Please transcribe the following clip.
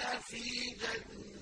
في جنة